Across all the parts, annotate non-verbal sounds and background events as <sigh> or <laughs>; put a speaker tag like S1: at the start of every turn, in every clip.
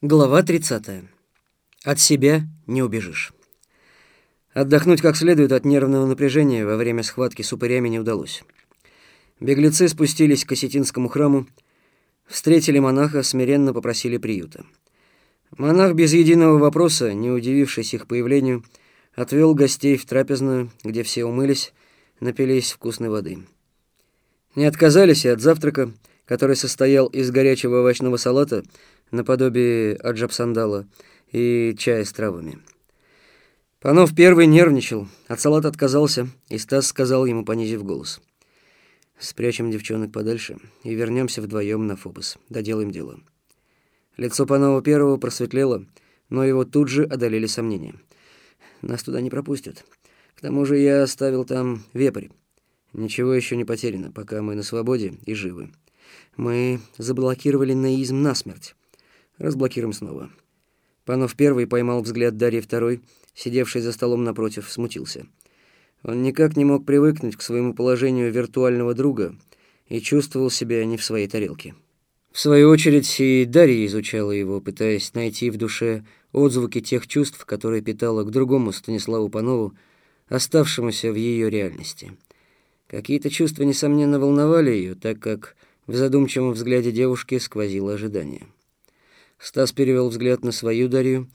S1: Глава 30. От себя не убежишь. Отдохнуть как следует от нервного напряжения во время схватки с упырями не удалось. Беглецы спустились к осетинскому храму, встретили монаха, смиренно попросили приюта. Монах без единого вопроса, не удивившись их появлению, отвел гостей в трапезную, где все умылись, напились вкусной воды. Не отказались и от завтрака, который состоял из горячего овощного салата, наподобие аджапсандала, и чая с травами. Панов первый нервничал, от салата отказался, и Стас сказал ему, понизив голос. «Спрячем девчонок подальше и вернемся вдвоем на Фобос. Доделаем дело». Лицо Панова первого просветлело, но его тут же одолели сомнения. «Нас туда не пропустят. К тому же я оставил там вепрь. Ничего еще не потеряно, пока мы на свободе и живы. Мы заблокировали наизм насмерть. Разблокируем снова. Панов первый поймал взгляд Дарьи второй, сидевший за столом напротив, смутился. Он никак не мог привыкнуть к своему положению виртуального друга и чувствовал себя не в своей тарелке. В свою очередь и Дарья изучала его, пытаясь найти в душе отзвуки тех чувств, которые питала к другому Станиславу Панову, оставшемуся в ее реальности. Какие-то чувства, несомненно, волновали ее, так как в задумчивом взгляде девушки сквозило ожидание. Стас перевел взгляд на свою Дарью,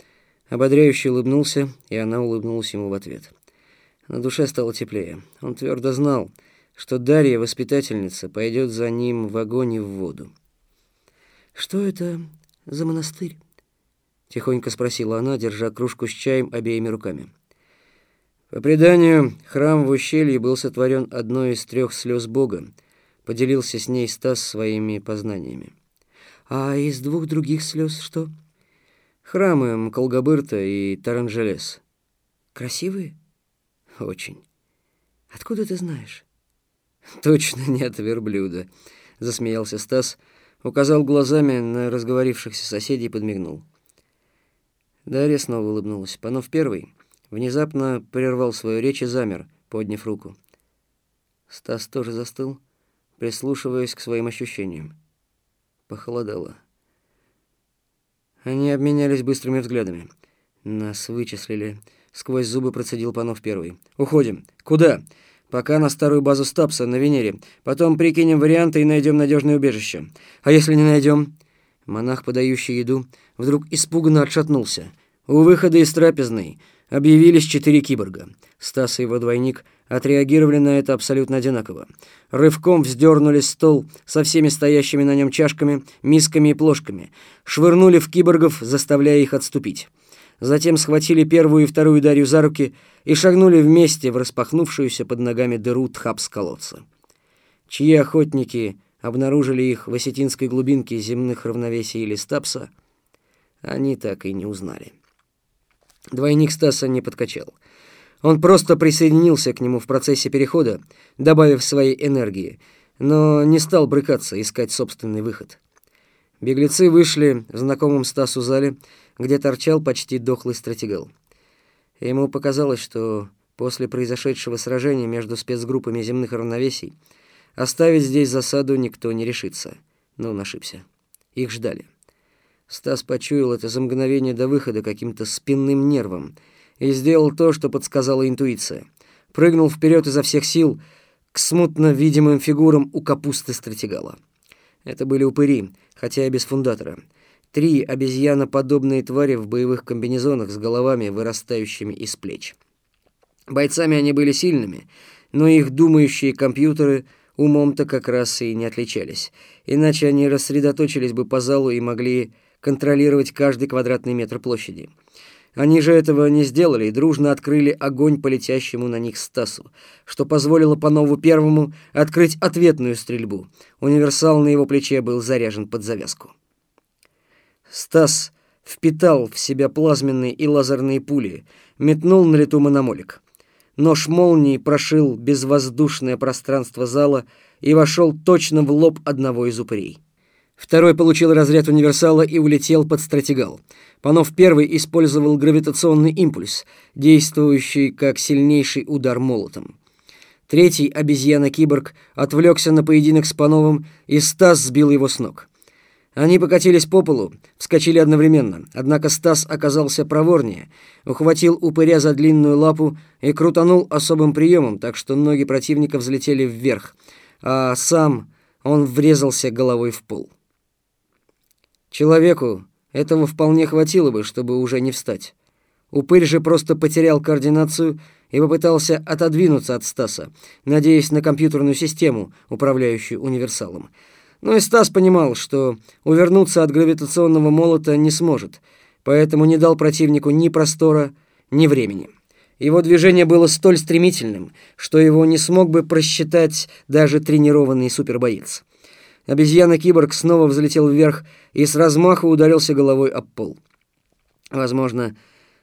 S1: ободряюще улыбнулся, и она улыбнулась ему в ответ. На душе стало теплее. Он твердо знал, что Дарья, воспитательница, пойдет за ним в огонь и в воду. «Что это за монастырь?» — тихонько спросила она, держа кружку с чаем обеими руками. По преданию, храм в ущелье был сотворен одной из трех слез Бога, поделился с ней Стас своими познаниями. А из двух других слез что? Храмы Мколгобырта и Таранжелес. Красивые? Очень. Откуда ты знаешь? Точно не от верблюда, засмеялся Стас, указал глазами на разговорившихся соседей и подмигнул. Дарья снова улыбнулась. Панов первый внезапно прервал свою речь и замер, подняв руку. Стас тоже застыл, прислушиваясь к своим ощущениям. Похолодало. Они обменялись быстрыми взглядами. Нас вычислили. Сквозь зубы процедил Панов первый. Уходим. Куда? Пока на старую базу Стапса на Венере. Потом прикинем варианты и найдем надежное убежище. А если не найдем? Монах, подающий еду, вдруг испуганно отшатнулся. У выхода из трапезной объявились четыре киборга. Стас и его двойник отреагировали на это абсолютно одинаково. Рывком вздернули стол со всеми стоящими на нем чашками, мисками и плошками, швырнули в киборгов, заставляя их отступить. Затем схватили первую и вторую Дарью за руки и шагнули вместе в распахнувшуюся под ногами дыру тхапс колодца. Чьи охотники обнаружили их в осетинской глубинке земных равновесий или стапса, они так и не узнали. Двойник Стаса не подкачал — он просто присоединился к нему в процессе перехода, добавив своей энергии, но не стал брыкаться, искать собственный выход. Беглецы вышли в знакомом Стасу зале, где торчал почти дохлый стратегал. Ему показалось, что после произошедшего сражения между спецгруппами земных равновесий оставить здесь засаду никто не решится. Но он ошибся. Их ждали. Стас почуял это за мгновение до выхода каким-то спинным нервом — и сделал то, что подсказала интуиция. Прыгнул вперед изо всех сил к смутно видимым фигурам у капусты стратегала. Это были упыри, хотя и без фундатора. Три обезьяноподобные твари в боевых комбинезонах с головами, вырастающими из плеч. Бойцами они были сильными, но их думающие компьютеры умом-то как раз и не отличались. Иначе они рассредоточились бы по залу и могли контролировать каждый квадратный метр площади. Они же этого не сделали и дружно открыли огонь по летящему на них Стасу, что позволило Панову Первому открыть ответную стрельбу. Универсал на его плече был заряжен под завязку. Стас впитал в себя плазменные и лазерные пули, метнул на лету мономолик. Нож молнии прошил безвоздушное пространство зала и вошел точно в лоб одного из упырей. Второй получил разряд универсала и улетел под стратегал. Панов первый использовал гравитационный импульс, действующий как сильнейший удар молотом. Третий обезьяна-киборг отвлекся на поединок с Пановым, и Стас сбил его с ног. Они покатились по полу, вскочили одновременно. Однако Стас оказался проворнее, ухватил упыря за длинную лапу и крутанул особым приемом, так что ноги противника взлетели вверх, а сам он врезался головой в пол. Человеку этого вполне хватило бы, чтобы уже не встать. Упырь же просто потерял координацию и попытался отодвинуться от Стаса, надеясь на компьютерную систему, управляющую универсалом. Но и Стас понимал, что увернуться от гравитационного молота не сможет, поэтому не дал противнику ни простора, ни времени. Его движение было столь стремительным, что его не смог бы просчитать даже тренированный супербоец. Обезьяна-киборг снова взлетел вверх и с размаху ударился головой об пол. Возможно,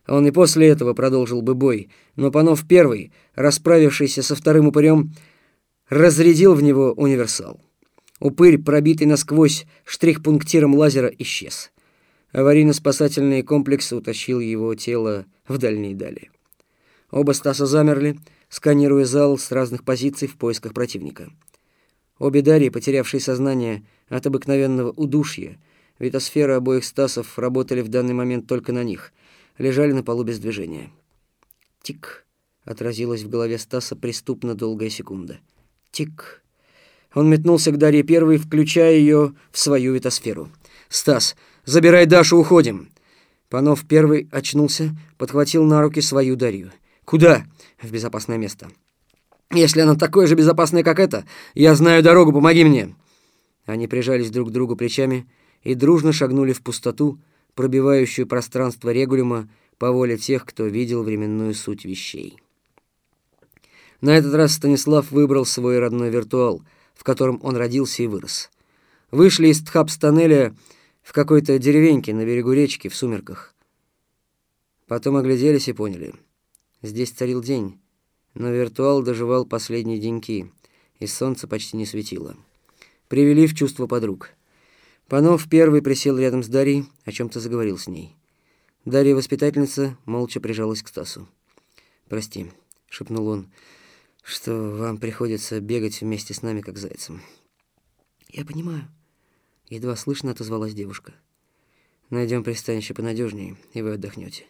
S1: он и после этого продолжил бы бой, но Панов первый, расправившийся со вторым упырем, разрядил в него универсал. Упырь, пробитый насквозь штрих-пунктиром лазера, исчез. Аварийно-спасательный комплекс утащил его тело в дальние дали. Оба Стаса замерли, сканируя зал с разных позиций в поисках противника. Обе Дарьи, потерявшие сознание от обыкновенного удушья, витосферы обоих Стасов работали в данный момент только на них, лежали на полу без движения. Тик. Отразилась в голове Стаса преступно долгая секунда. Тик. Он метнулся к Дарье первой, включая ее в свою витосферу. «Стас, забирай Дашу, уходим!» Панов первый очнулся, подхватил на руки свою Дарью. «Куда?» «В безопасное место». «Если оно такое же безопасное, как это, я знаю дорогу, помоги мне!» Они прижались друг к другу плечами и дружно шагнули в пустоту, пробивающую пространство регулима по воле тех, кто видел временную суть вещей. На этот раз Станислав выбрал свой родной виртуал — в котором он родился и вырос. Вышли из Тхапс-тоннеля в какой-то деревеньке на берегу речки в сумерках. Потом огляделись и поняли. Здесь царил день, но виртуал доживал последние деньки, и солнце почти не светило. Привели в чувство подруг. Панов первый присел рядом с Дарьей, о чем-то заговорил с ней. Дарья, воспитательница, молча прижалась к Стасу. «Прости», — шепнул он, — что вам приходится бегать вместе с нами, как зайцем. Я понимаю. Едва слышно отозвалась девушка. Найдем пристанище понадежнее, и вы отдохнете.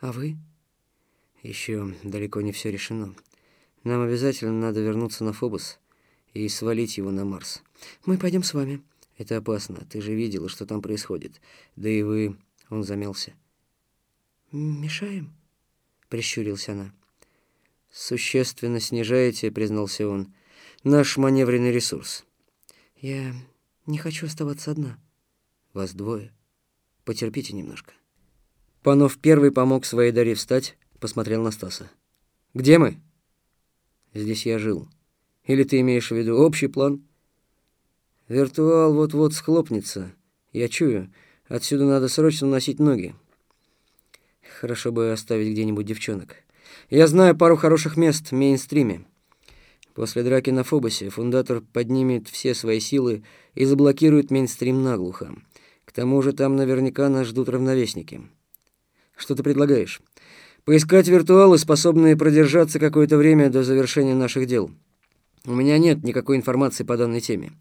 S1: А вы? Еще далеко не все решено. Нам обязательно надо вернуться на Фобос и свалить его на Марс. Мы пойдем с вами. Это опасно. Ты же видела, что там происходит. Да и вы... Он замялся. «Мешаем?» — прищурилась она. «Существенно снижаете, — признался он, — наш маневренный ресурс». «Я не хочу оставаться одна». «Вас двое. Потерпите немножко». Панов первый помог своей Дарье встать, посмотрел на Стаса. «Где мы?» «Здесь я жил. Или ты имеешь в виду общий план?» «Виртуал вот-вот схлопнется. Я чую. Отсюда надо срочно носить ноги. Хорошо бы оставить где-нибудь девчонок». Я знаю пару хороших мест в мейнстриме. После драки на Фобосе фундатор поднимет все свои силы и заблокирует мейнстрим наглухо. К тому же там наверняка нас ждут равновесники. Что ты предлагаешь? Поискать виртуалы, способные продержаться какое-то время до завершения наших дел. У меня нет никакой информации по данной теме.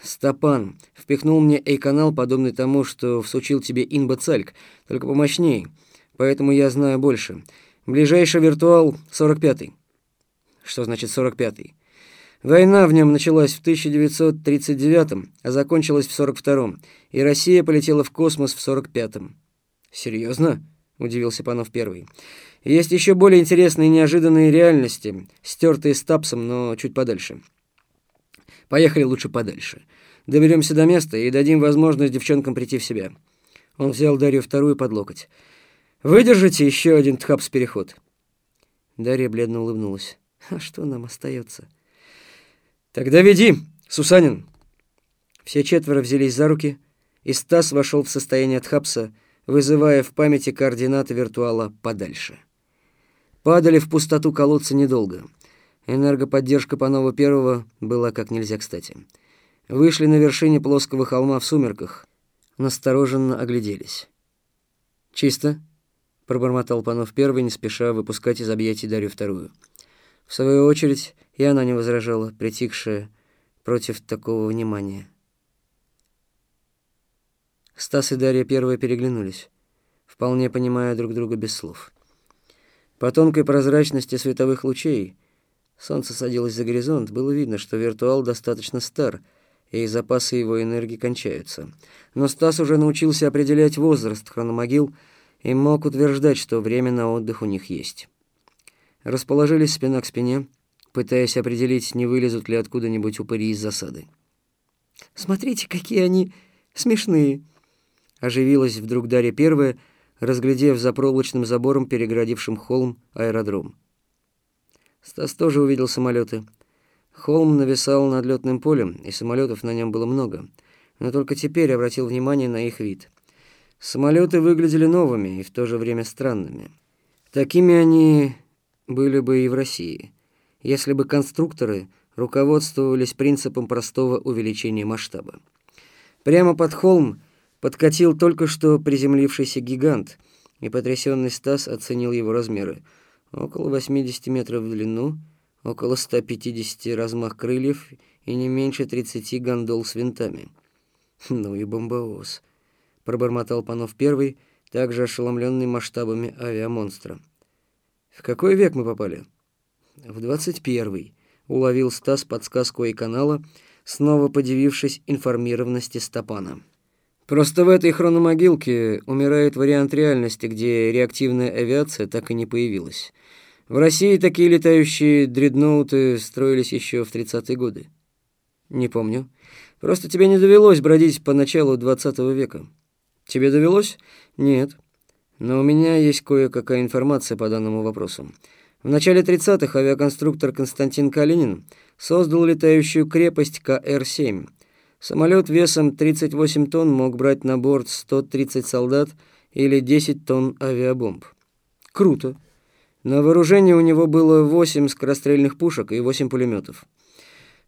S1: Стопан впихнул мне A-канал, подобный тому, что всучил тебе Инба Цальк, только помощней, поэтому я знаю больше. Ближайший виртуал 45-й. Что значит 45-й? Война в нем началась в 1939-м, а закончилась в 42-м, и Россия полетела в космос в 45-м. Серьезно? Удивился Панов первый. Есть еще более интересные и неожиданные реальности, стертые с тапсом, но чуть подальше. Поехали лучше подальше. Доберемся до места и дадим возможность девчонкам прийти в себя. Он взял Дарью вторую под локоть. Выдержите еще один тхапс-переход?» Дарья бледно улыбнулась. «А что нам остается?» «Тогда веди, Сусанин!» Все четверо взялись за руки, и Стас вошел в состояние тхапса, вызывая в памяти координаты виртуала подальше. Падали в пустоту колодца недолго. Энергоподдержка Панова Первого была как нельзя кстати. Вышли на вершине плоского холма в сумерках, настороженно огляделись. «Чисто?» пробормотал Панов первый, не спеша выпускать из объятий Дарью вторую. В свою очередь, и она не возражала, притихшая против такого внимания. Стас и Дарья первые переглянулись, вполне понимая друг друга без слов. По тонкой прозрачности световых лучей солнце садилось за горизонт, было видно, что виртуал достаточно стар, и запасы его энергии кончаются. Но Стас уже научился определять возраст хрономогил и мог утверждать, что время на отдых у них есть. Расположились спина к спине, пытаясь определить, не вылезут ли откуда-нибудь упыри из засады.
S2: «Смотрите, какие они смешные!»
S1: Оживилась вдруг Дарья первая, разглядев за проволочным забором, перегородившим холм, аэродром. Стас тоже увидел самолеты. Холм нависал над летным полем, и самолетов на нем было много, но только теперь обратил внимание на их вид. Самолеты выглядели новыми и в то же время странными. Такими они были бы и в России, если бы конструкторы руководствовались принципом простого увеличения масштаба. Прямо под холм подкатил только что приземлившийся гигант, и потрясенный Стас оценил его размеры. Около 80 метров в длину, около 150 размах крыльев и не меньше 30 гондол с винтами. <laughs> «Ну и бомбовоз», — пробормотал Панов Первый, также ошеломленный масштабами авиамонстра. «В какой век мы попали?» «В двадцать первый», — уловил Стас подсказку и канала, снова подивившись информированности Стопана. «Просто в этой хрономогилке умирает вариант реальности, где реактивная авиация так и не появилась. В России такие летающие дредноуты строились еще в 30-е годы». «Не помню. Просто тебе не довелось бродить по началу 20 века». «Тебе довелось?» «Нет. Но у меня есть кое-какая информация по данному вопросу. В начале 30-х авиаконструктор Константин Калинин создал летающую крепость КР-7. Самолет весом 38 тонн мог брать на борт 130 солдат или 10 тонн авиабомб. Круто. На вооружении у него было 8 скорострельных пушек и 8 пулеметов.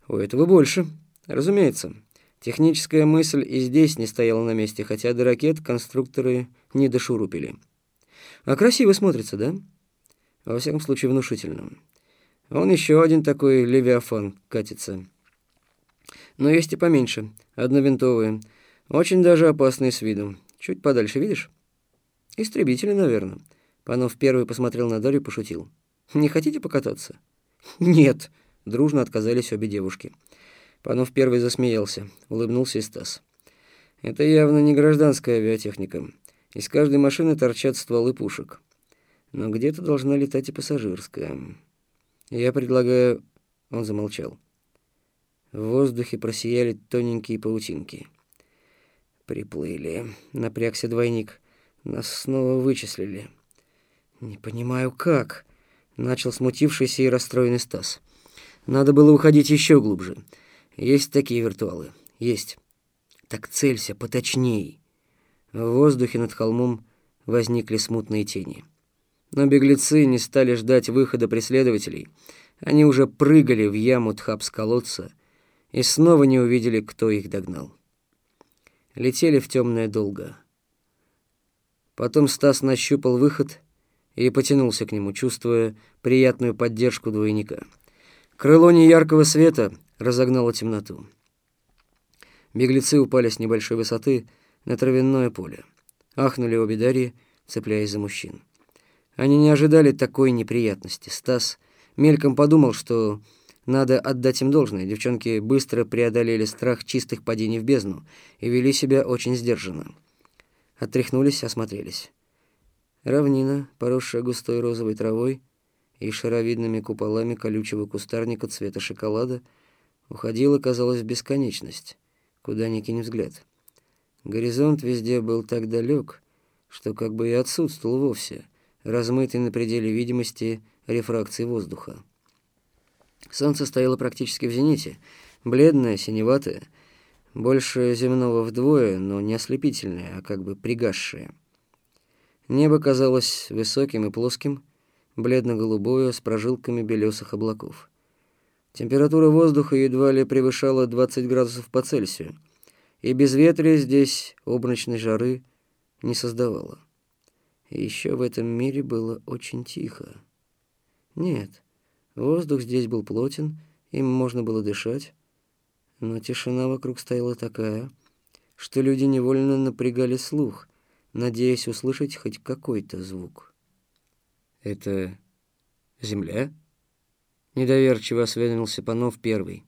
S1: У этого больше. Разумеется. Техническая мысль и здесь не стояла на месте, хотя до ракет конструкторы не дошурупили. А красиво смотрится, да? Во всяком случае, внушительно. Он еще один такой левиафан катится. Но есть и поменьше, одновинтовые. Очень даже опасные с виду. Чуть подальше, видишь? Истребители, наверное. Панов первый посмотрел на Дарью и пошутил. «Не хотите покататься?» «Нет», — дружно отказались обе девушки. Панов первый засмеялся, улыбнулся и Стас. «Это явно не гражданская авиатехника. Из каждой машины торчат стволы пушек. Но где-то должна летать и пассажирская. Я предлагаю...» Он замолчал. В воздухе просияли тоненькие паутинки. «Приплыли», — напрягся двойник. «Нас снова вычислили». «Не понимаю, как?» — начал смутившийся и расстроенный Стас. «Надо было уходить еще глубже». Есть такие виртуалы. Есть. Так целься поточней. В воздухе над холмом возникли смутные тени. Но беглецы не стали ждать выхода преследователей. Они уже прыгали в яму тхапс колодца и снова не увидели, кто их догнал. Летели в темное долго. Потом Стас нащупал выход и потянулся к нему, чувствуя приятную поддержку двойника. Крыло неяркого света разогнало темноту. Беглецы упали с небольшой высоты на травяное поле. Ахнули обе Дарьи, цепляясь за мужчин. Они не ожидали такой неприятности. Стас мельком подумал, что надо отдать им должное. Девчонки быстро преодолели страх чистых падений в бездну и вели себя очень сдержанно. Отряхнулись, осмотрелись. Равнина, поросшая густой розовой травой, и шаровидными куполами колючего кустарника цвета шоколада уходила, казалось, в бесконечность, куда ни кинь взгляд. Горизонт везде был так далек, что как бы и отсутствовал вовсе, размытый на пределе видимости рефракции воздуха. Солнце стояло практически в зените, бледное, синеватое, больше земного вдвое, но не ослепительное, а как бы пригасшее. Небо казалось высоким и плоским, бледно-голубое, с прожилками белесых облаков. Температура воздуха едва ли превышала 20 градусов по Цельсию, и безветрие здесь облачной жары не создавало. И еще в этом мире было очень тихо. Нет, воздух здесь был плотен, им можно было дышать, но тишина вокруг стояла такая, что люди невольно напрягали слух, надеясь услышать хоть какой-то звук. «Это земля?» — недоверчиво осведомился Панов первый.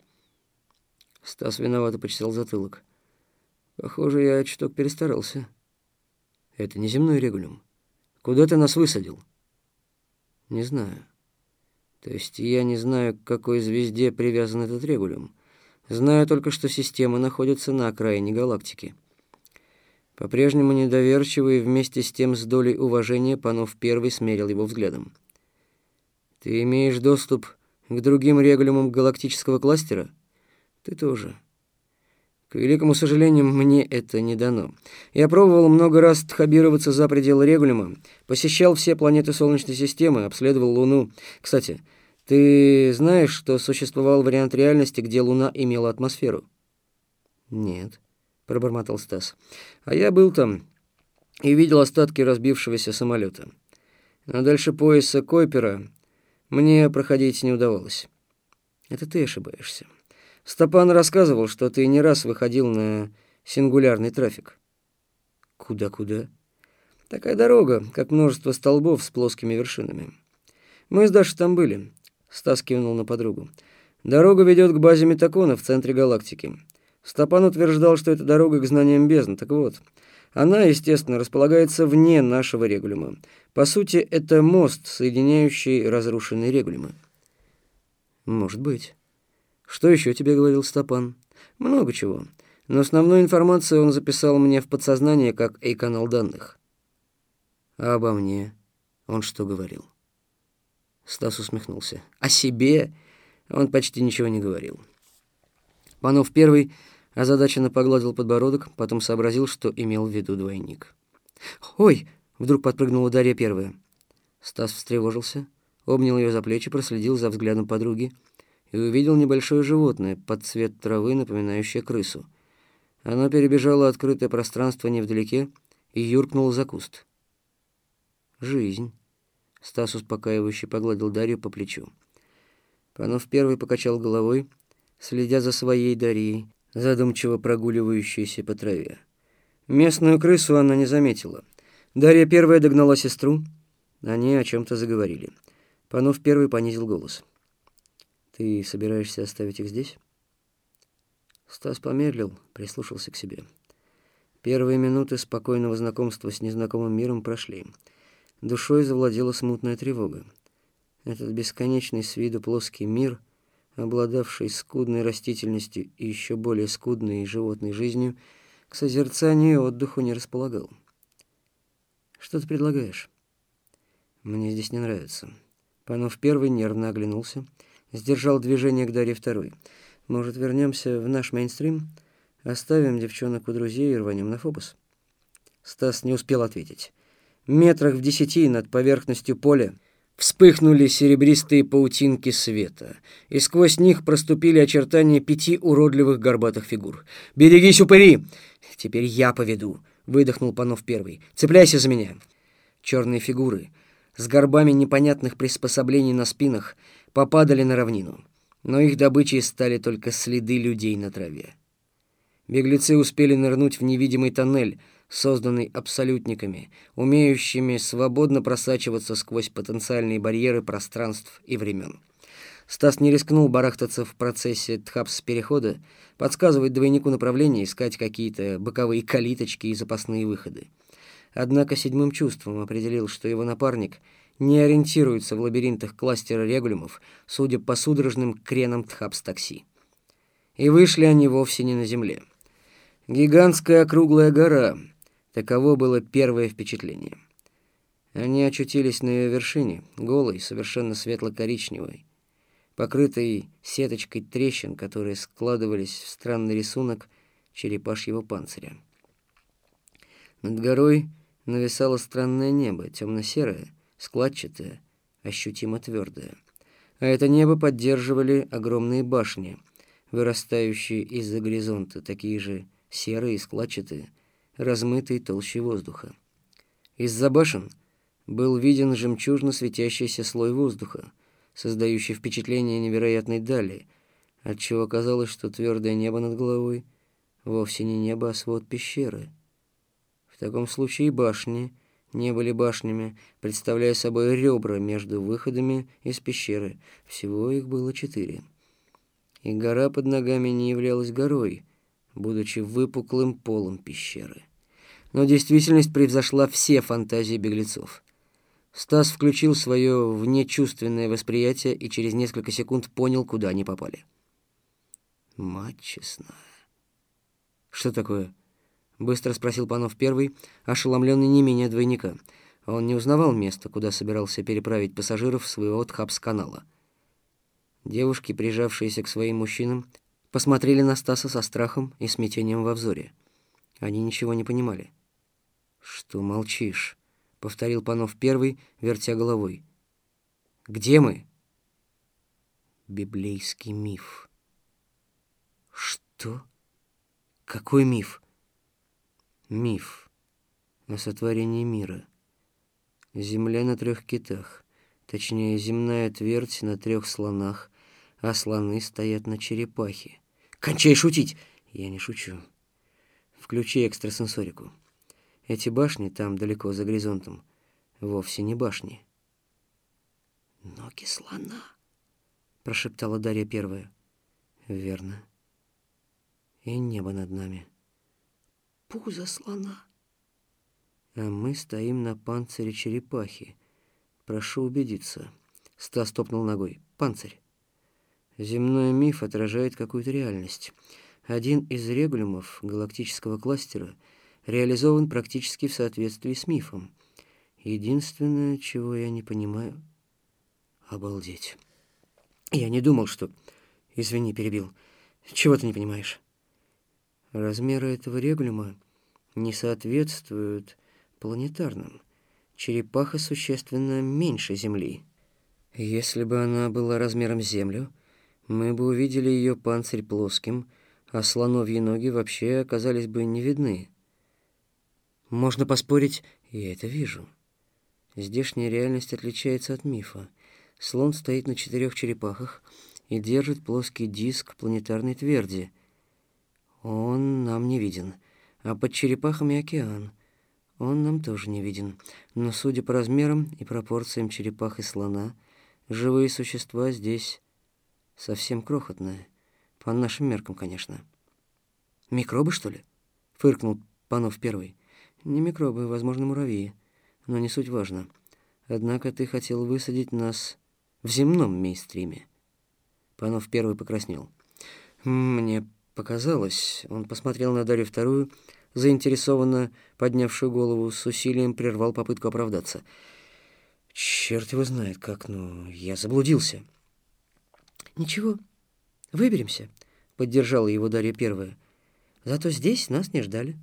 S1: Стас виновато почесал затылок. «Похоже, я чуток перестарался. Это не земной регулюм. Куда ты нас высадил?» «Не знаю. То есть я не знаю, к какой звезде привязан этот регулюм. Знаю только, что система находится на окраине галактики». По-прежнему недоверчивый, вместе с тем с долей уважения Панов первый смерил его взглядом. «Ты имеешь доступ к другим регулюмам галактического кластера?» «Ты тоже». К великому сожалению, мне это не дано. Я пробовал много раз тхабироваться за пределы регулюма, посещал все планеты Солнечной системы, обследовал Луну. Кстати, ты знаешь, что существовал вариант реальности, где Луна имела атмосферу? Нет. — пробормотал Стас. «А я был там и видел остатки разбившегося самолета. Но дальше пояса Койпера мне проходить не удавалось. Это ты ошибаешься. Стопан рассказывал, что ты не раз выходил на сингулярный трафик. Куда-куда? Такая дорога, как множество столбов с плоскими вершинами. Мы с Дашей там были. Стас кивнул на подругу. Дорога ведет к базе Метакона в центре галактики. Стопан утверждал, что это дорога к знаниям бездны. Так вот, она, естественно, располагается вне нашего регулюма. По сути, это мост, соединяющий разрушенные регулюмы. Может быть. Что еще тебе говорил Стопан? Много чего. Но основную информацию он записал мне в подсознание как A-канал данных. А обо мне он что говорил? Стас усмехнулся. О себе он почти ничего не говорил. Панов первый Озадаченно погладил подбородок, потом сообразил, что имел в виду двойник. «Ой!» — вдруг подпрыгнула Дарья первая. Стас встревожился, обнял ее за плечи, проследил за взглядом подруги и увидел небольшое животное под цвет травы, напоминающее крысу. Оно перебежало открытое пространство невдалеке и юркнуло за куст. «Жизнь!» — Стас успокаивающе погладил Дарью по плечу. Панов первый покачал головой, следя за своей Дарьей, задумчиво прогуливающейся по траве. Местную крысу она не заметила. Дарья первая догнала сестру. Они о чем-то заговорили. Панов первый понизил голос. «Ты собираешься оставить их здесь?» Стас помедлил, прислушался к себе. Первые минуты спокойного знакомства с незнакомым миром прошли. Душой завладела смутная тревога. Этот бесконечный с виду плоский мир — обладавший скудной растительностью и еще более скудной животной жизнью, к созерцанию и отдыху не располагал. «Что ты предлагаешь?» «Мне здесь не нравится». Панов первый нервно оглянулся, сдержал движение к Дарье второй. «Может, вернемся в наш мейнстрим? Оставим девчонок у друзей и рванем на Фобос?» Стас не успел ответить. Метрах в десяти над поверхностью поля Вспыхнули серебристые паутинки света, и сквозь них проступили очертания пяти уродливых горбатых фигур. «Берегись, упыри!» «Теперь я поведу», — выдохнул Панов первый. «Цепляйся за меня!» Черные фигуры с горбами непонятных приспособлений на спинах попадали на равнину, но их добычей стали только следы людей на траве. Беглецы успели нырнуть в невидимый тоннель, созданный абсолютниками, умеющими свободно просачиваться сквозь потенциальные барьеры пространств и времен. Стас не рискнул барахтаться в процессе тхапс-перехода, подсказывать двойнику направление, искать какие-то боковые калиточки и запасные выходы. Однако седьмым чувством определил, что его напарник не ориентируется в лабиринтах кластера регулюмов, судя по судорожным кренам тхапс-такси. И вышли они вовсе не на земле. Гигантская округлая гора — Таково было первое впечатление. Они очутились на ее вершине, голой, совершенно светло-коричневой, покрытой сеточкой трещин, которые складывались в странный рисунок черепашьего панциря. Над горой нависало странное небо, темно-серое, складчатое, ощутимо твердое. А это небо поддерживали огромные башни, вырастающие из-за горизонта, такие же серые и складчатые, размытой толщей воздуха. Из-за башен был виден жемчужно светящийся слой воздуха, создающий впечатление невероятной дали, отчего казалось, что твердое небо над головой вовсе не небо, а свод пещеры. В таком случае башни не были башнями, представляя собой ребра между выходами из пещеры. Всего их было четыре. И гора под ногами не являлась горой, будучи выпуклым полом пещеры. Но действительность превзошла все фантазии беглецов. Стас включил свое внечувственное восприятие и через несколько секунд понял, куда они попали. Мать честная. Что такое? Быстро спросил Панов первый, ошеломленный не менее двойника. Он не узнавал место, куда собирался переправить пассажиров своего Тхапс-канала. Девушки, прижавшиеся к своим мужчинам, посмотрели на Стаса со страхом и смятением во взоре. Они ничего не понимали. «Что молчишь?» — повторил Панов первый, вертя головой. «Где мы?» «Библейский миф». «Что? Какой миф?» «Миф о сотворении мира. Земля на трех китах, точнее, земная твердь на трех слонах, а слоны стоят на черепахе». «Кончай шутить!» «Я не шучу. Включи экстрасенсорику». Эти башни там, далеко за горизонтом, вовсе не башни.
S2: «Ноги слона», —
S1: прошептала Дарья первая. «Верно. И небо над нами».
S2: «Пузо слона».
S1: «А мы стоим на панцире черепахи. Прошу убедиться». Стас топнул ногой. «Панцирь». Земной миф отражает какую-то реальность. Один из регулюмов галактического кластера — реализован практически в соответствии с мифом. Единственное, чего я не понимаю... Обалдеть. Я не думал, что... Извини, перебил. Чего ты не понимаешь? Размеры этого регулюма не соответствуют планетарным. Черепаха существенно меньше Земли. Если бы она была размером с Землю, мы бы увидели ее панцирь плоским, а слоновьи ноги вообще оказались бы не видны. Можно поспорить, я это вижу. Здешняя реальность отличается от мифа. Слон стоит на четырех черепахах и держит плоский диск планетарной тверди. Он нам не виден, а под черепахами океан. Он нам тоже не виден, но судя по размерам и пропорциям черепах и слона, живые существа здесь совсем крохотные, по нашим меркам, конечно. Микробы, что ли? Фыркнул Панов первый. Не микробы, возможно, муравьи, но не суть важно. Однако ты хотел высадить нас в земном мейстриме. Панов первый покраснел. Мне показалось, он посмотрел на Дарью вторую, заинтересованно поднявшую голову, с усилием прервал попытку оправдаться. Черт его знает как, но я заблудился.
S2: Ничего, выберемся, поддержала его Дарья первая. Зато здесь нас не ждали.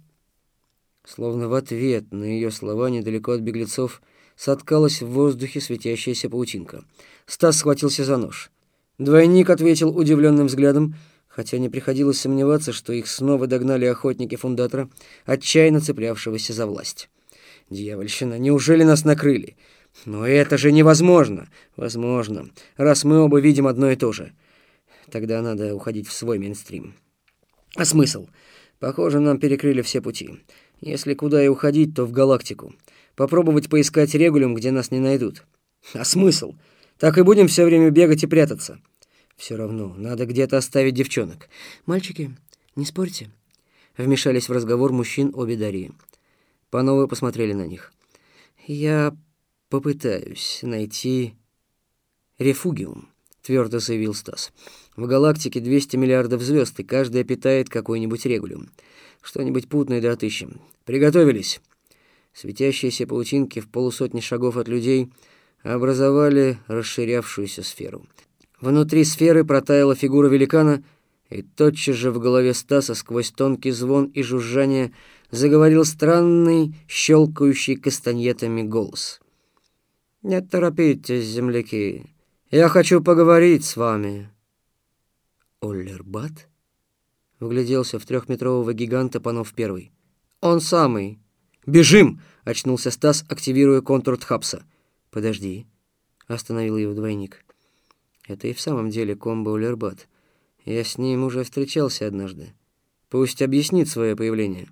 S1: Словно в ответ на ее слова недалеко от беглецов соткалась в воздухе светящаяся паутинка. Стас схватился за нож. Двойник ответил удивленным взглядом, хотя не приходилось сомневаться, что их снова догнали охотники фундатора, отчаянно цеплявшегося за власть. «Дьявольщина, неужели нас накрыли? Но это же невозможно!» «Возможно, раз мы оба видим одно и то же. Тогда надо уходить в свой мейнстрим». «А смысл? Похоже, нам перекрыли все пути. Если куда и уходить, то в галактику. Попробовать поискать регулюм, где нас не найдут. А смысл? Так и будем все время бегать и прятаться. Все равно, надо где-то оставить девчонок.
S2: Мальчики, не спорьте.
S1: Вмешались в разговор мужчин обе Дарьи. Пановы посмотрели на них. Я попытаюсь найти рефугиум, твердо заявил Стас. В галактике 200 миллиардов звезд, и каждая питает какой-нибудь регулюм. Что-нибудь путное да отыщем. Приготовились. Светящиеся паутинки в полусотни шагов от людей образовали расширявшуюся сферу. Внутри сферы протаяла фигура великана, и тотчас же в голове Стаса сквозь тонкий звон и жужжание заговорил странный, щелкающий кастаньетами голос. «Не торопитесь, земляки, я хочу поговорить с вами». «Оллербат?» — вгляделся в трехметрового гиганта Панов Первый. «Он самый!» «Бежим!» — очнулся Стас, активируя контур Тхапса. «Подожди», — остановил его двойник. «Это и в самом деле комбо Улербат. Я с ним уже встречался однажды. Пусть объяснит свое появление.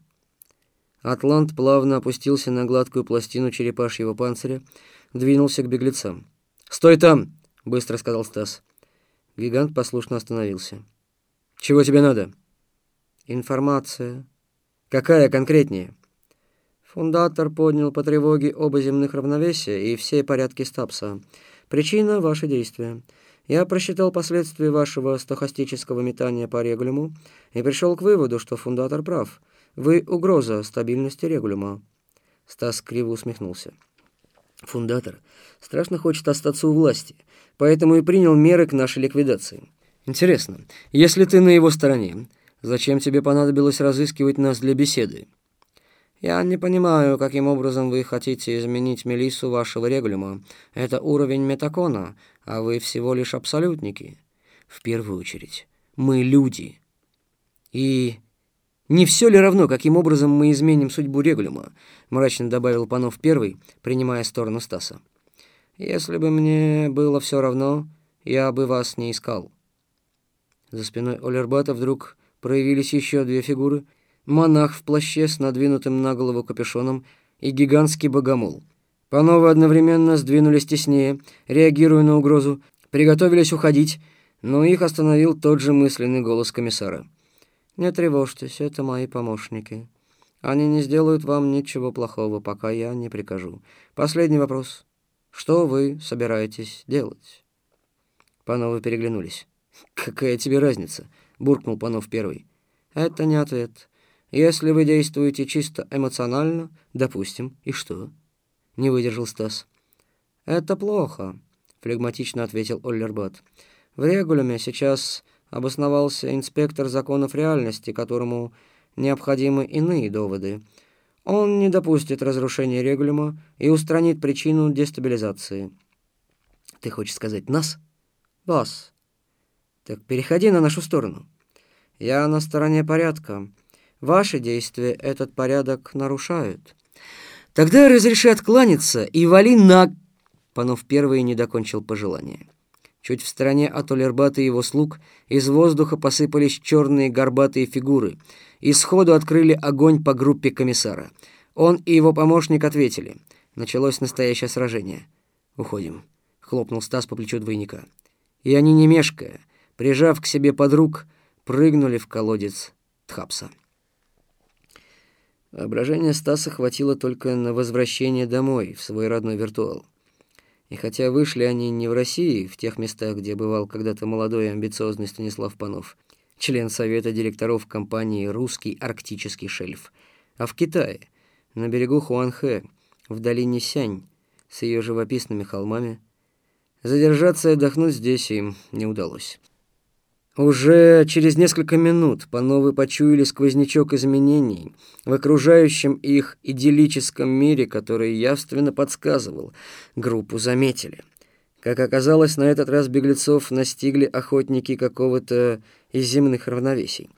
S1: Атлант плавно опустился на гладкую пластину черепашьего панциря, двинулся к беглецам. «Стой там!» — быстро сказал Стас. Гигант послушно остановился. «Чего тебе надо?»
S2: «Информация».
S1: «Какая конкретнее?»
S2: Фундатор поднял по тревоге оба земных равновесия и все порядки Стапса. Причина — ваши действия. Я просчитал последствия вашего стохастического метания по регулюму и пришел к выводу, что фундатор прав. Вы угроза стабильности регулюма.
S1: Стас криво усмехнулся. Фундатор страшно хочет остаться у власти, поэтому и принял меры к нашей ликвидации. Интересно, если ты на его стороне, зачем тебе понадобилось разыскивать нас для беседы?
S2: Я не понимаю, каким образом вы хотите изменить Мелиссу вашего регулюма. Это уровень метакона, а вы всего лишь абсолютники.
S1: В первую очередь, мы люди. И не все ли равно, каким образом мы изменим судьбу регулюма? Мрачно добавил Панов первый, принимая сторону Стаса.
S2: Если бы мне было все равно, я бы вас не искал.
S1: За спиной Олербата вдруг проявились еще две фигуры — монах в плаще с надвинутым на голову капюшоном и гигантский богомол. Пановы одновременно сдвинулись теснее, реагируя на угрозу, приготовились уходить, но их остановил тот же мысленный голос комиссара.
S2: «Не тревожьтесь, это мои помощники. Они не сделают вам ничего плохого, пока я не прикажу. Последний вопрос. Что вы собираетесь делать?»
S1: Пановы переглянулись. «Какая тебе разница?» — буркнул Панов первый.
S2: «Это не ответ. Если вы действуете чисто эмоционально, допустим, и что? Не выдержал Стас. Это плохо, флегматично ответил Оллербат. В регулюме сейчас обосновался инспектор законов реальности, которому необходимы иные доводы. Он не допустит разрушения регулюма и устранит причину дестабилизации.
S1: Ты хочешь сказать нас?
S2: Вас.
S1: Так переходи на нашу сторону.
S2: Я на стороне порядка. Ваши действия этот порядок нарушают.
S1: Тогда разреши откланяться и вали на... Панов первый не докончил пожелание. Чуть в стороне от Олербата и его слуг из воздуха посыпались черные горбатые фигуры и сходу открыли огонь по группе комиссара. Он и его помощник ответили. Началось настоящее сражение. «Уходим», — хлопнул Стас по плечу двойника. И они, не мешкая, прижав к себе подруг, прыгнули в колодец Тхапса. Воображение Стаса хватило только на возвращение домой, в свой родной виртуал. И хотя вышли они не в России, в тех местах, где бывал когда-то молодой и амбициозный Станислав Панов, член совета директоров компании «Русский арктический шельф», а в Китае, на берегу Хуанхэ, в долине Сянь, с ее живописными холмами, задержаться и отдохнуть здесь им не удалось. Уже через несколько минут Пановы почуяли сквознячок изменений в окружающем их идиллическом мире, который явственно подсказывал. Группу заметили. Как оказалось, на этот раз беглецов настигли охотники какого-то из земных равновесий.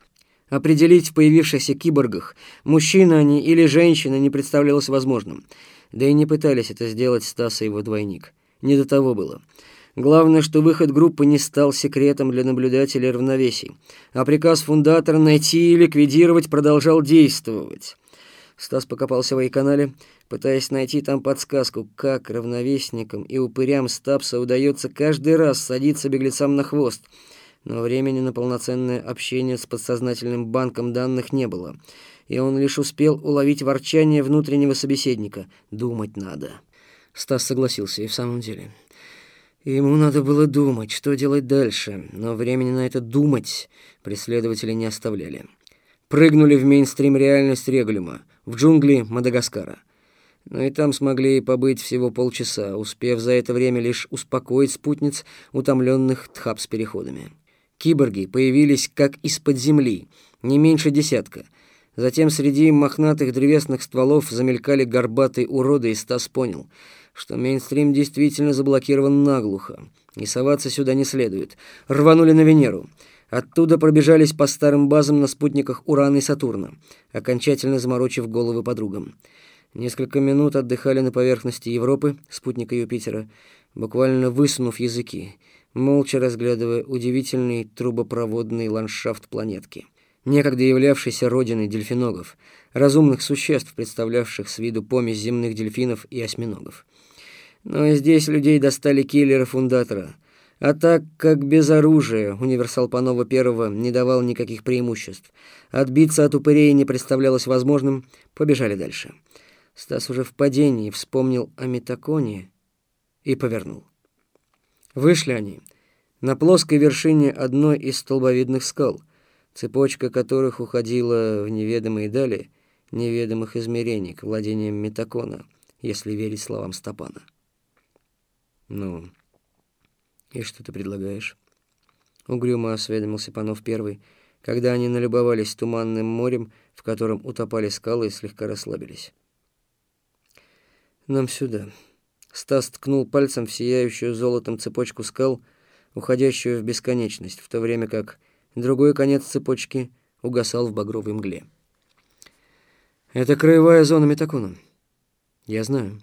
S1: Определить в появившихся киборгах, мужчина они или женщина, не представлялось возможным. Да и не пытались это сделать Стас и его двойник. Не до того было. Главное, что выход группы не стал секретом для наблюдателей равновесий, а приказ фундатора найти и ликвидировать продолжал действовать. Стас покопался в вайканале, пытаясь найти там подсказку, как равновесникам и упырям Стапса удается каждый раз садиться беглецам на хвост. Но времени на полноценное общение с подсознательным банком данных не было, и он лишь успел уловить ворчание внутреннего собеседника. «Думать надо». Стас согласился, и в самом деле... Ему надо было думать, что делать дальше, но времени на это думать преследователи не оставляли. Прыгнули в мейнстрим реальность Регулюма, в джунгли Мадагаскара. Но и там смогли побыть всего полчаса, успев за это время лишь успокоить спутниц, утомленных тхап с переходами. Киборги появились как из-под земли, не меньше десятка. Затем среди мохнатых древесных стволов замелькали горбатые уроды, и Стас понял — что мейнстрим действительно заблокирован наглухо, и соваться сюда не следует. Рванули на Венеру. Оттуда пробежались по старым базам на спутниках Урана и Сатурна, окончательно заморочив головы подругам. Несколько минут отдыхали на поверхности Европы, спутника Юпитера, буквально высунув языки, молча разглядывая удивительный трубопроводный ландшафт планетки. Некогда являвшейся родиной дельфиногов, разумных существ, представлявших с виду помесь земных дельфинов и осьминогов. Но здесь людей достали киллера-фундатора, а так как без оружия универсал Панова первого не давал никаких преимуществ, отбиться от упырей не представлялось возможным, побежали дальше. Стас уже в падении вспомнил о Метаконе и повернул. Вышли они на плоской вершине одной из столбовидных скал, цепочка которых уходила в неведомые дали неведомых измерений к владениям Метакона, если верить словам Стопана. «Ну, и что ты предлагаешь?» Угрюмо осведомился Панов Первый, когда они налюбовались туманным морем, в котором утопали скалы и слегка расслабились. «Нам сюда». Стас ткнул пальцем в сияющую золотом цепочку скал, уходящую в бесконечность, в то время как другой конец цепочки угасал в багровой мгле. «Это краевая зона Метакона». «Я знаю».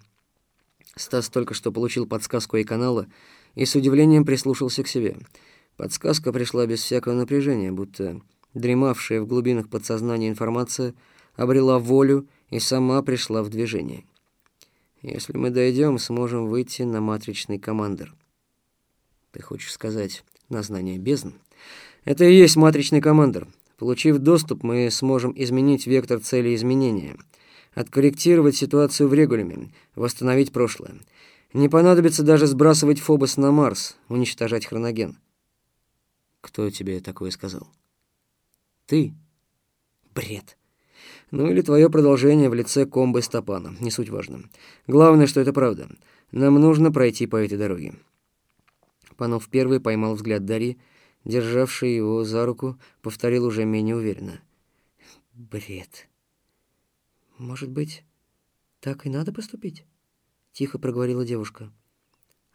S1: Стас только что получил подсказку и канала и с удивлением прислушался к себе. Подсказка пришла без всякого напряжения, будто дремавшая в глубинах подсознания информация обрела волю и сама пришла в движение. Если мы дойдем, сможем выйти на матричный командир. Ты хочешь сказать на знание бездн? Это и есть матричный командир. Получив доступ, мы сможем изменить вектор цели изменения, откорректировать ситуацию в регулюме, восстановить прошлое. Не понадобится даже сбрасывать Фобос на Марс, уничтожать хроноген. Кто тебе такое сказал? Ты? Бред. Ну или твое продолжение в лице комбы Стопана, не суть важно. Главное, что это правда. Нам нужно пройти по этой дороге. Панов первый поймал взгляд Дарьи, державший его за руку, повторил уже менее уверенно. «Бред. Может быть, так и надо поступить?» Тихо проговорила девушка.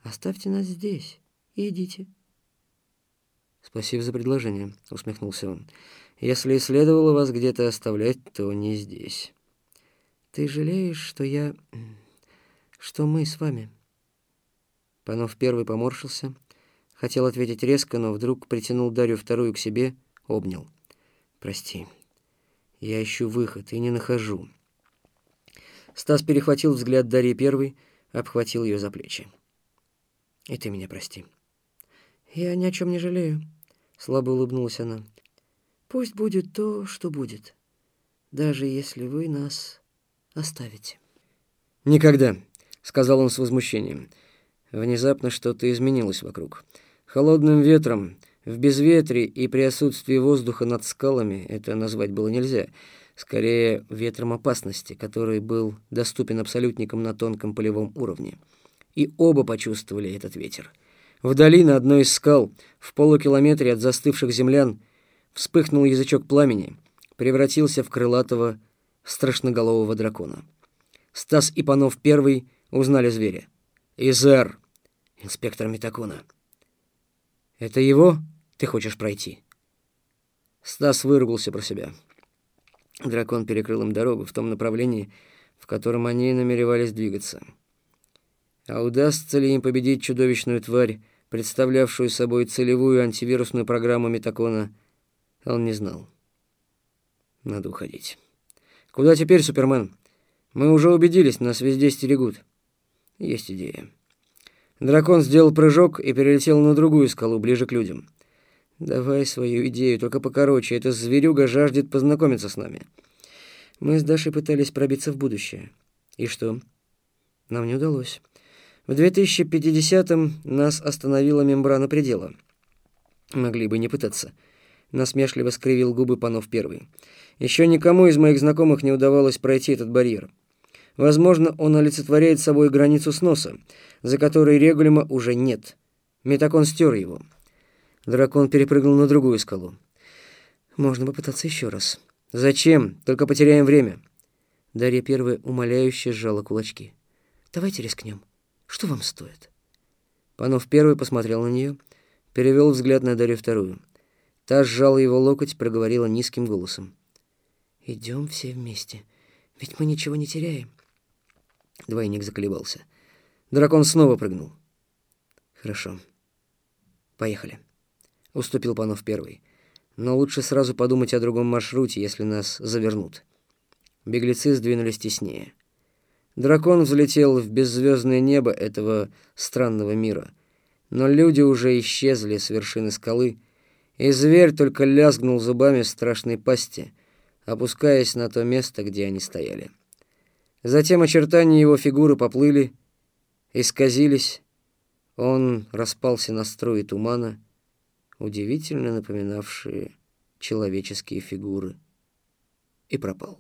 S1: «Оставьте нас здесь и идите». «Спасибо за предложение», — усмехнулся он. «Если и следовало вас где-то оставлять, то не здесь». «Ты жалеешь, что я... что мы с вами?» Панов первый поморщился, Хотел ответить резко, но вдруг притянул Дарью вторую к себе, обнял. «Прости, я ищу выход и не нахожу». Стас перехватил взгляд Дарьи первый, обхватил ее за плечи. «И ты меня прости». «Я ни о чем не жалею», — слабо улыбнулась она. «Пусть будет то, что будет, даже если вы нас оставите». «Никогда», — сказал он с возмущением. Внезапно что-то изменилось вокруг. Холодным ветром, в безветрии и при отсутствии воздуха над скалами это назвать было нельзя. Скорее, ветром опасности, который был доступен абсолютникам на тонком полевом уровне. И оба почувствовали этот ветер. Вдали на одной из скал, в полукилометре от застывших землян, вспыхнул язычок пламени, превратился в крылатого, страшноголового дракона. Стас и Панов первый узнали зверя. «Изер!» «Инспектор Митакуна!» Это его ты хочешь пройти?» Стас выругался про себя. Дракон перекрыл им дорогу в том направлении, в котором они намеревались двигаться. А удастся ли им победить чудовищную тварь, представлявшую собой целевую антивирусную программу Метакона, он не знал. Надо уходить. Куда теперь, Супермен? Мы уже убедились, нас везде стерегут. Есть идея. Дракон сделал прыжок и перелетел на другую скалу, ближе к людям. «Давай свою идею, только покороче. Эта зверюга жаждет познакомиться с нами». Мы с Дашей пытались пробиться в будущее. И что? Нам не удалось. В 2050-м нас остановила мембрана предела. Могли бы не пытаться. Насмешливо скривил губы Панов Первый. Еще никому из моих знакомых не удавалось пройти этот барьер. Возможно, он олицетворяет собой границу сноса, за которой регулима уже нет. Метакон стер его. Дракон перепрыгнул на другую скалу. Можно попытаться еще раз. Зачем? Только потеряем время. Дарья первая умоляюще сжала кулачки. Давайте рискнем. Что вам стоит? Панов первый посмотрел на нее, перевел взгляд на Дарью вторую. Та сжала его локоть, проговорила низким голосом. «Идем все вместе, ведь мы ничего не теряем». Двойник заколебался. Дракон снова прыгнул. Хорошо. Поехали. Уступил Панов первый. Но лучше сразу подумать о другом маршруте, если нас завернут. Беглецы сдвинулись теснее. Дракон взлетел в беззвездное небо этого странного мира. Но люди уже исчезли с вершины скалы, и зверь только лязгнул зубами в страшной пасти, опускаясь на то место, где они стояли. Затем очертания его фигуры поплыли, исказились, он распался на струи тумана, удивительно напоминавшие человеческие фигуры, и пропал.